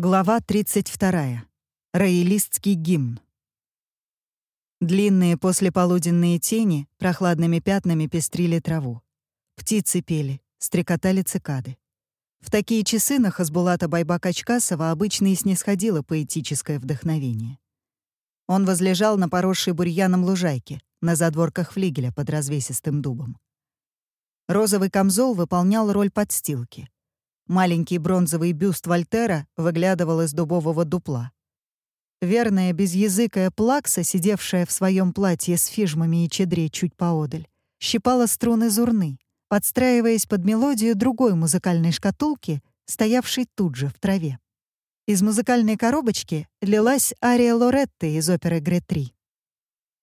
Глава 32. Раилистский гимн. Длинные послеполуденные тени прохладными пятнами пестрили траву. Птицы пели, стрекотали цикады. В такие часы на Хасбулата Байбак-Ачкасова обычно и снисходило поэтическое вдохновение. Он возлежал на поросшей бурьяном лужайке, на задворках флигеля под развесистым дубом. Розовый камзол выполнял роль подстилки — Маленький бронзовый бюст Вольтера выглядывал из дубового дупла. Верная безязыкая плакса, сидевшая в своем платье с фижмами и чедре чуть поодаль, щипала струны зурны, подстраиваясь под мелодию другой музыкальной шкатулки, стоявшей тут же в траве. Из музыкальной коробочки лилась ария Лоретты из оперы «Гре-3».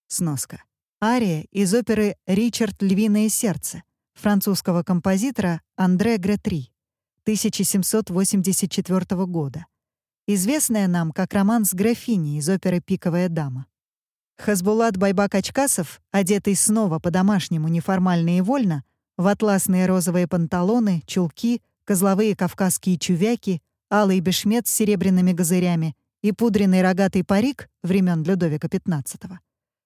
Сноска. Ария из оперы «Ричард. Львиное сердце» французского композитора Андре Гре-3. 1784 года, известная нам как роман с графиней из оперы «Пиковая дама». Хазбулат Байбак-Ачкасов, одетый снова по-домашнему неформально и вольно, в атласные розовые панталоны, чулки, козловые кавказские чувяки, алый бешмет с серебряными газырями и пудренный рогатый парик времен Людовика XV,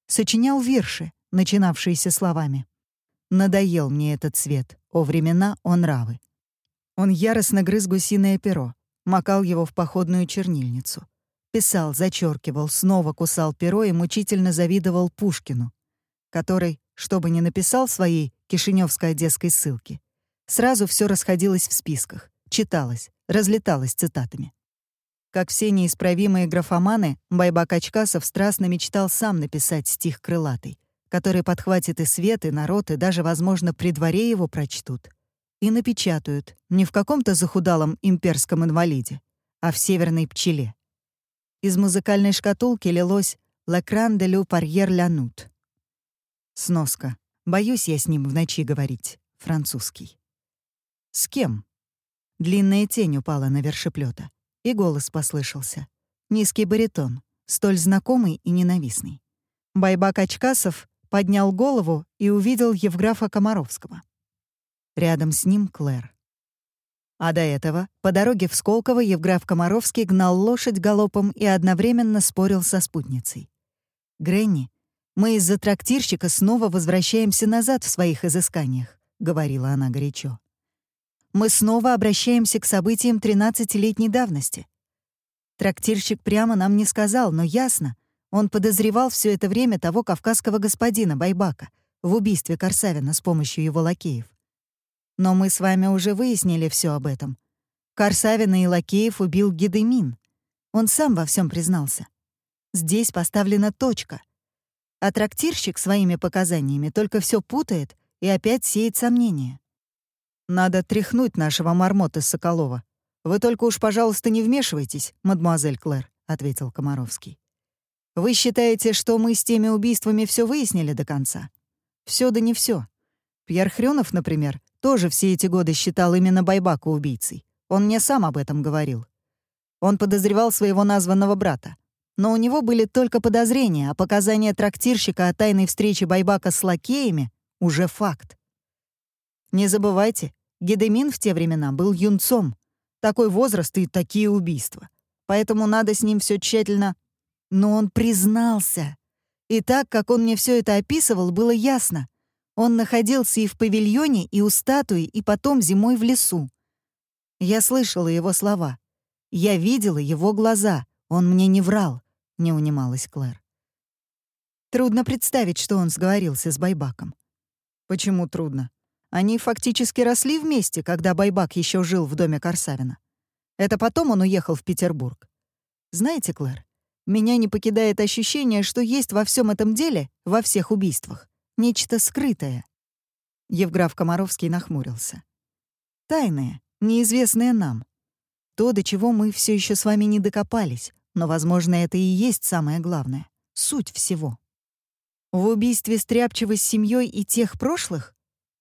сочинял вирши, начинавшиеся словами «Надоел мне этот свет, о времена, о нравы». Он яростно грыз гусиное перо, макал его в походную чернильницу. Писал, зачеркивал, снова кусал перо и мучительно завидовал Пушкину, который, что бы ни написал своей кишиневской одесской ссылке, сразу все расходилось в списках, читалось, разлеталось цитатами. Как все неисправимые графоманы, Байбак Ачкасов страстно мечтал сам написать стих крылатый, который подхватит и свет, и народ, и даже, возможно, при дворе его прочтут — и напечатают не в каком-то захудалом имперском инвалиде, а в северной пчеле. Из музыкальной шкатулки лилось «Лекран де лю парьер ля нут». Сноска. Боюсь я с ним в ночи говорить. Французский. «С кем?» Длинная тень упала на вершеплёта, и голос послышался. Низкий баритон, столь знакомый и ненавистный. Байбак Ачкасов поднял голову и увидел Евграфа Комаровского. Рядом с ним Клэр. А до этого по дороге в Сколково Евграф Комаровский гнал лошадь галопом и одновременно спорил со спутницей. «Гренни, мы из-за трактирщика снова возвращаемся назад в своих изысканиях», — говорила она горячо. «Мы снова обращаемся к событиям 13-летней давности. Трактирщик прямо нам не сказал, но ясно. Он подозревал все это время того кавказского господина Байбака в убийстве Корсавина с помощью его лакеев. Но мы с вами уже выяснили все об этом. Корсавина и Лакеев убил Гедемин. Он сам во всем признался. Здесь поставлена точка. А трактирщик своими показаниями только все путает и опять сеет сомнения. «Надо тряхнуть нашего мармота Соколова. Вы только уж, пожалуйста, не вмешивайтесь, мадемуазель Клэр», — ответил Комаровский. «Вы считаете, что мы с теми убийствами все выяснили до конца? Все да не все. Пьер Хрёнов, например, тоже все эти годы считал именно Байбака убийцей. Он мне сам об этом говорил. Он подозревал своего названного брата. Но у него были только подозрения, а показания трактирщика о тайной встрече Байбака с лакеями — уже факт. Не забывайте, Гедемин в те времена был юнцом. Такой возраст и такие убийства. Поэтому надо с ним все тщательно... Но он признался. И так, как он мне все это описывал, было ясно — он находился и в павильоне, и у статуи, и потом зимой в лесу. Я слышала его слова. Я видела его глаза. Он мне не врал, — не унималась Клэр. Трудно представить, что он сговорился с Байбаком. Почему трудно? Они фактически росли вместе, когда Байбак еще жил в доме Корсавина. Это потом он уехал в Петербург. Знаете, Клэр, меня не покидает ощущение, что есть во всем этом деле, во всех убийствах, Нечто скрытое. Евграф Комаровский нахмурился. Тайное, неизвестное нам. То, до чего мы все еще с вами не докопались, но, возможно, это и есть самое главное. Суть всего. В убийстве Стряпчева с семьей и тех прошлых?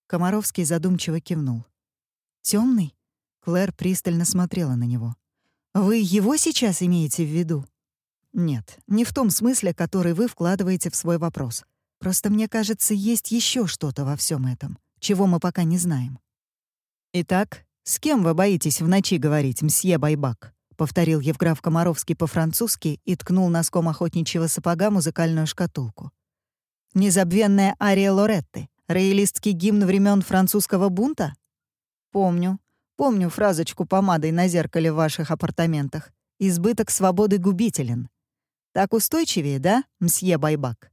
Комаровский задумчиво кивнул. Темный? Клэр пристально смотрела на него. «Вы его сейчас имеете в виду?» «Нет, не в том смысле, который вы вкладываете в свой вопрос. Просто мне кажется, есть еще что-то во всем этом, чего мы пока не знаем. Итак, с кем вы боитесь в ночи говорить, мсье Байбак? повторил Евграф Комаровский по-французски и ткнул носком охотничьего сапога музыкальную шкатулку. «Незабвенная ария Лоретты, роялистский гимн времен французского бунта?» «Помню. Помню фразочку помадой на зеркале в ваших апартаментах. Избыток свободы губителен. Так устойчивее, да, мсье Байбак?»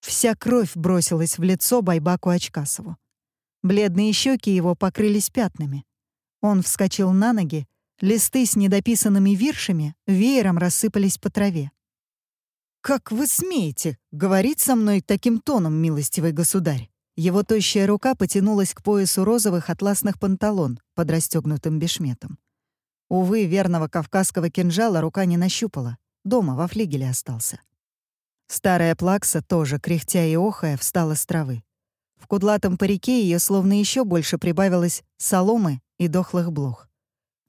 Вся кровь бросилась в лицо Байбаку Очкасову. Бледные щеки его покрылись пятнами. Он вскочил на ноги, листы с недописанными виршами веером рассыпались по траве. «Как вы смеете говорить со мной таким тоном, милостивый государь?» Его тощая рука потянулась к поясу розовых атласных панталон под расстегнутым бешметом. Увы, верного кавказского кинжала рука не нащупала. Дома, во флигеле остался. Старая плакса, тоже кряхтя и охая, встала с травы. В кудлатом парике ее словно еще больше прибавилось соломы и дохлых блох.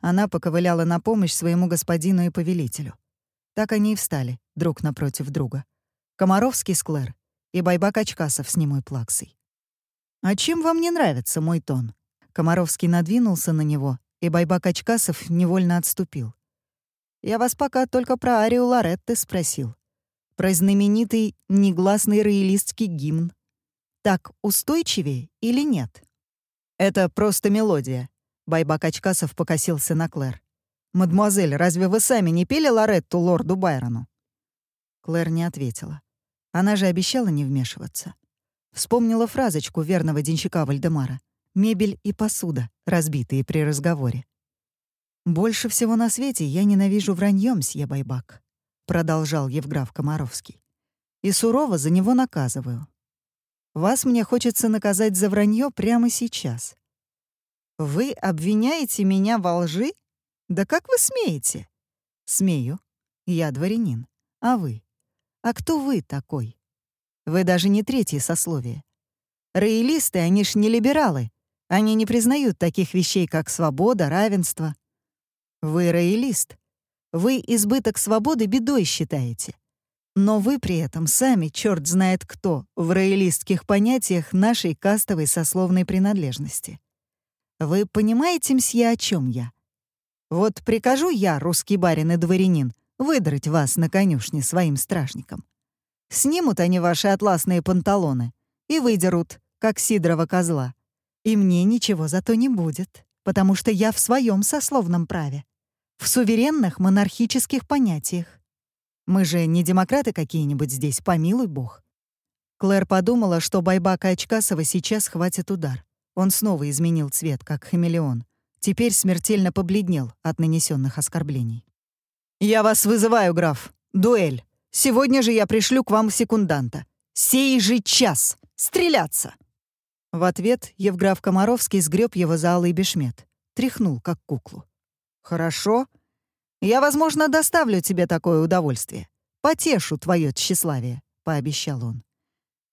Она поковыляла на помощь своему господину и повелителю. Так они и встали, друг напротив друга. Комаровский с Клэр и Байбак Очкасов с немой плаксой. «А чем вам не нравится мой тон?» Комаровский надвинулся на него, и Байбак Очкасов невольно отступил. «Я вас пока только про арию Лоретты спросил. Про знаменитый негласный роялистский гимн так устойчивее или нет? Это просто мелодия. Байбак Очкасов покосился на Клэр. «Мадемуазель, разве вы сами не пели Лоретту лорду Байрону?» Клэр не ответила. Она же обещала не вмешиваться. Вспомнила фразочку верного денщика Вальдемара. «Мебель и посуда, разбитые при разговоре». «Больше всего на свете я ненавижу вранье, мсье Байбак», — продолжал Евграф Комаровский. «И сурово за него наказываю. Вас мне хочется наказать за вранье прямо сейчас. Вы обвиняете меня во лжи? Да как вы смеете? Смею. Я дворянин. А вы? А кто вы такой? Вы даже не третье сословие. Роялисты, они ж не либералы. Они не признают таких вещей, как свобода, равенство. Вы роялист. Вы избыток свободы бедой считаете. Но вы при этом сами, черт знает кто, в роялистских понятиях нашей кастовой сословной принадлежности. Вы понимаете, мсье, о чем я? Вот прикажу я, русский барин и дворянин, выдрать вас на конюшне своим стражникам. Снимут они ваши атласные панталоны и выдерут, как сидрова козла. И мне ничего зато не будет, потому что я в своем сословном праве, в суверенных монархических понятиях. Мы же не демократы какие-нибудь здесь, помилуй бог». Клэр подумала, что Байбака Очкасова сейчас хватит удар. Он снова изменил цвет, как хамелеон. Теперь смертельно побледнел от нанесенных оскорблений. «Я вас вызываю, граф. Дуэль. Сегодня же я пришлю к вам секунданта. Сей же час! Стреляться!» В ответ Евграф Комаровский сгреб его за алый бешмет. Тряхнул, как куклу. «Хорошо. Я, возможно, доставлю тебе такое удовольствие. Потешу твое тщеславие», — пообещал он.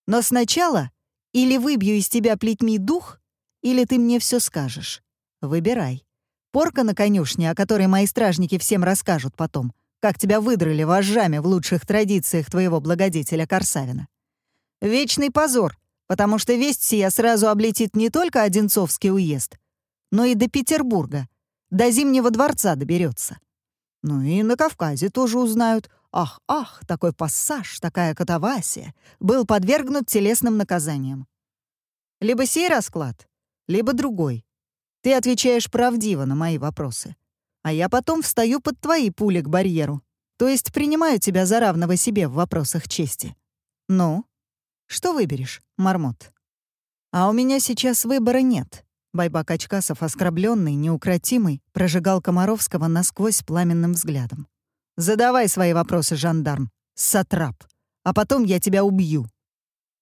«Но сначала или выбью из тебя плетьми дух, или ты мне все скажешь. Выбирай. Порка на конюшне, о которой мои стражники всем расскажут потом, как тебя выдрали вожжами в лучших традициях твоего благодетеля Корсавина. Вечный позор, потому что весть сия сразу облетит не только Одинцовский уезд, но и до Петербурга, до Зимнего дворца доберется. Ну и на Кавказе тоже узнают. Ах, ах, такой пассаж, такая катавасия был подвергнут телесным наказаниям. Либо сей расклад, либо другой. Ты отвечаешь правдиво на мои вопросы. А я потом встаю под твои пули к барьеру. То есть принимаю тебя за равного себе в вопросах чести. Ну, что выберешь, Мармот? А у меня сейчас выбора нет. Байбак Очкасов, оскорбленный, неукротимый, прожигал Комаровского насквозь пламенным взглядом. «Задавай свои вопросы, жандарм, сатрап, а потом я тебя убью».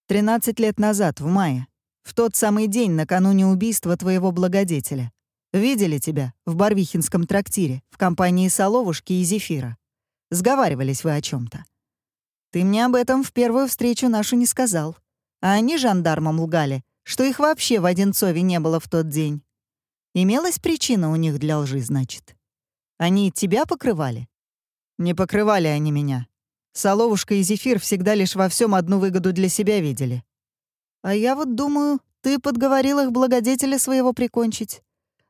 Тринадцать лет назад, в мае, в тот самый день накануне убийства твоего благодетеля, видели тебя в Барвихинском трактире в компании Соловушки и Зефира. Сговаривались вы о чем то Ты мне об этом в первую встречу нашу не сказал, а они жандармам лгали — что их вообще в Одинцове не было в тот день. Имелась причина у них для лжи, значит. Они тебя покрывали? Не покрывали они меня. Соловушка и Зефир всегда лишь во всем одну выгоду для себя видели. А я вот думаю, ты подговорил их благодетеля своего прикончить.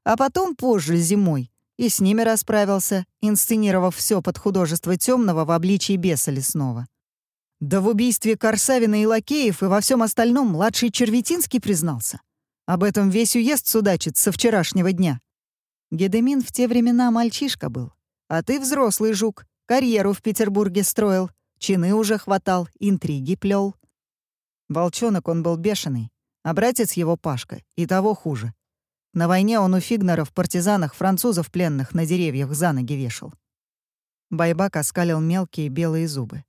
А потом, позже, зимой, И с ними расправился, инсценировав все под художество темного в обличии беса лесного. Да в убийстве Корсавина и Лакеев и во всем остальном младший Черветинский признался. Об этом весь уезд судачит со вчерашнего дня. Гедемин в те времена мальчишка был. А ты взрослый жук, карьеру в Петербурге строил, чины уже хватал, интриги плел. Волчонок он был бешеный, а братец его Пашка и того хуже. На войне он у Фигнера в партизанах французов пленных на деревьях за ноги вешал. Байбак оскалил мелкие белые зубы.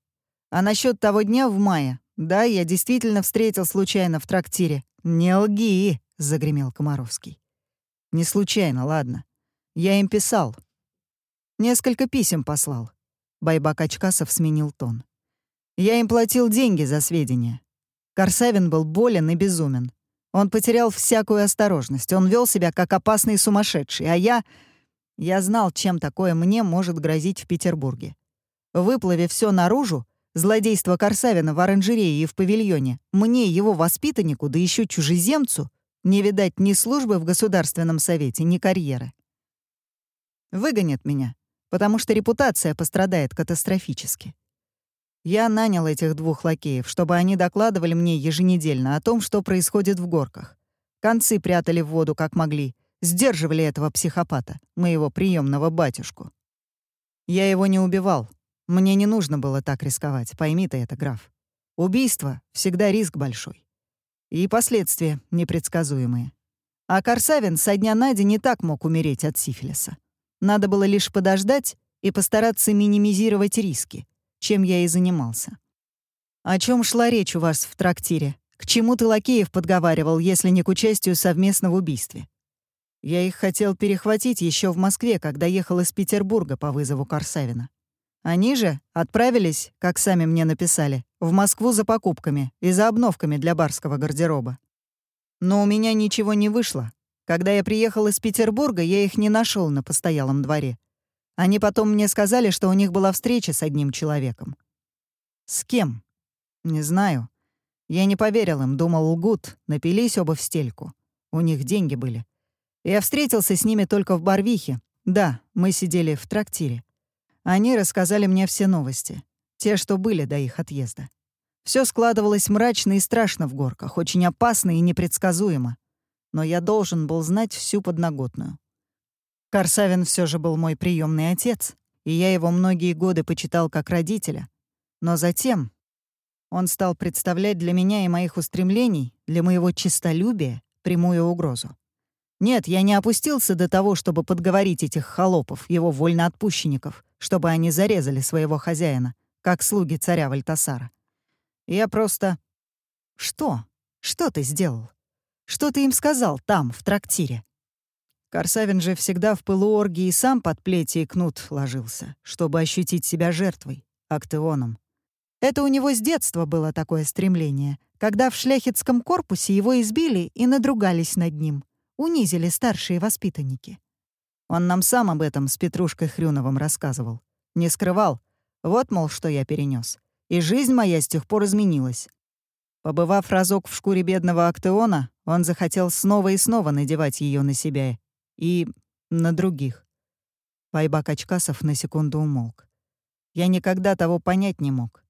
А насчет того дня в мае, да, я действительно встретил случайно в трактире. «Не лги!» — загремел Комаровский. «Не случайно, ладно. Я им писал. Несколько писем послал». Байбак Очкасов сменил тон. «Я им платил деньги за сведения. Корсавин был болен и безумен. Он потерял всякую осторожность. Он вел себя как опасный сумасшедший. А я... Я знал, чем такое мне может грозить в Петербурге. Выплыве все наружу, злодейство Корсавина в оранжерее и в павильоне, мне, его воспитаннику, да еще чужеземцу, не видать ни службы в Государственном Совете, ни карьеры. Выгонят меня, потому что репутация пострадает катастрофически. Я нанял этих двух лакеев, чтобы они докладывали мне еженедельно о том, что происходит в горках. Концы прятали в воду как могли, сдерживали этого психопата, моего приемного батюшку. Я его не убивал. Мне не нужно было так рисковать, пойми ты это, граф. Убийство — всегда риск большой. И последствия непредсказуемые. А Корсавин со дня на день не так мог умереть от сифилиса. Надо было лишь подождать и постараться минимизировать риски — чем я и занимался. «О чем шла речь у вас в трактире? К чему ты лакеев подговаривал, если не к участию совместно в убийстве?» Я их хотел перехватить еще в Москве, когда ехал из Петербурга по вызову Корсавина. Они же отправились, как сами мне написали, в Москву за покупками и за обновками для барского гардероба. Но у меня ничего не вышло. Когда я приехал из Петербурга, я их не нашел на постоялом дворе. Они потом мне сказали, что у них была встреча с одним человеком. С кем? Не знаю. Я не поверил им, думал, лгут, напились оба в стельку. У них деньги были. Я встретился с ними только в Барвихе. Да, мы сидели в трактире. Они рассказали мне все новости. Те, что были до их отъезда. Все складывалось мрачно и страшно в горках, очень опасно и непредсказуемо. Но я должен был знать всю подноготную. Корсавин все же был мой приемный отец, и я его многие годы почитал как родителя. Но затем он стал представлять для меня и моих устремлений, для моего честолюбия, прямую угрозу. Нет, я не опустился до того, чтобы подговорить этих холопов, его вольноотпущенников, чтобы они зарезали своего хозяина, как слуги царя Вальтасара. Я просто... Что? Что ты сделал? Что ты им сказал там, в трактире? Корсавин же всегда в пылу оргии сам под плети и кнут ложился, чтобы ощутить себя жертвой, актеоном. Это у него с детства было такое стремление, когда в шляхетском корпусе его избили и надругались над ним, унизили старшие воспитанники. Он нам сам об этом с Петрушкой Хрюновым рассказывал. Не скрывал. Вот, мол, что я перенес. И жизнь моя с тех пор изменилась. Побывав разок в шкуре бедного Актеона, он захотел снова и снова надевать ее на себя и на других. Байбак Очкасов на секунду умолк. Я никогда того понять не мог.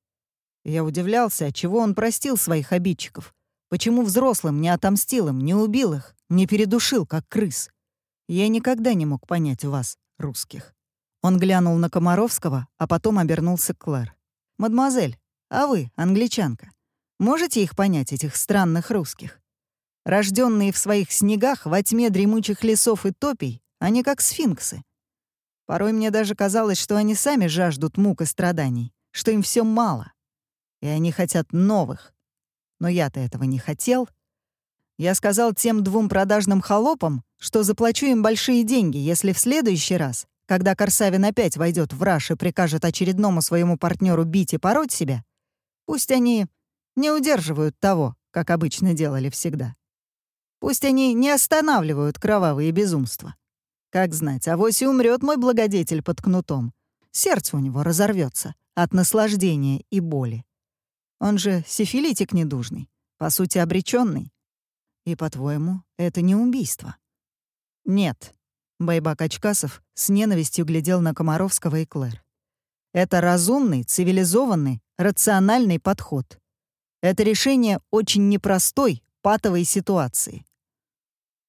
Я удивлялся, чего он простил своих обидчиков. Почему взрослым не отомстил им, не убил их, не передушил, как крыс? Я никогда не мог понять вас, русских. Он глянул на Комаровского, а потом обернулся к Клэр. «Мадемуазель, а вы, англичанка, можете их понять, этих странных русских? Рожденные в своих снегах, во тьме дремучих лесов и топий, они как сфинксы. Порой мне даже казалось, что они сами жаждут мук и страданий, что им все мало. И они хотят новых. Но я-то этого не хотел. Я сказал тем двум продажным холопам, что заплачу им большие деньги, если в следующий раз, когда Корсавин опять войдет в раш и прикажет очередному своему партнеру бить и пороть себя, пусть они не удерживают того, как обычно делали всегда. Пусть они не останавливают кровавые безумства. Как знать, авось и умрет мой благодетель под кнутом. Сердце у него разорвется от наслаждения и боли. Он же сифилитик недужный, по сути, обреченный. И, по-твоему, это не убийство? Нет. Байбак Ачкасов с ненавистью глядел на Комаровского и Клэр. Это разумный, цивилизованный, рациональный подход. Это решение очень непростой, патовой ситуации.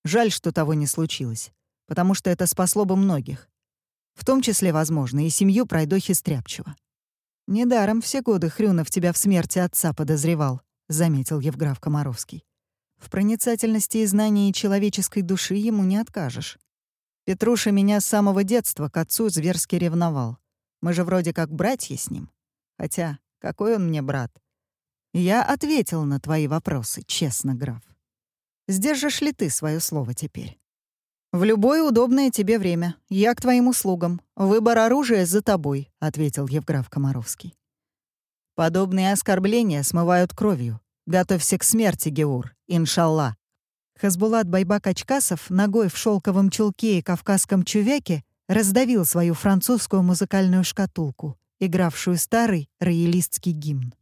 Жаль, что того не случилось, потому что это спасло бы многих. В том числе, возможно, и семью пройдохи Стряпчева. «Недаром все годы Хрюнов тебя в смерти отца подозревал», — заметил Евграф Комаровский. «В проницательности и знании человеческой души ему не откажешь. Петруша меня с самого детства к отцу зверски ревновал. Мы же вроде как братья с ним. Хотя, какой он мне брат? Я ответил на твои вопросы, честно, граф. Сдержишь ли ты свое слово теперь? «В любое удобное тебе время. Я к твоим услугам. Выбор оружия за тобой», — ответил Евграф Комаровский. «Подобные оскорбления смывают кровью. Готовься к смерти, Геур, иншалла», Хасбулат Байбак Ачкасов ногой в шелковом чулке и кавказском чувяке раздавил свою французскую музыкальную шкатулку, игравшую старый роялистский гимн.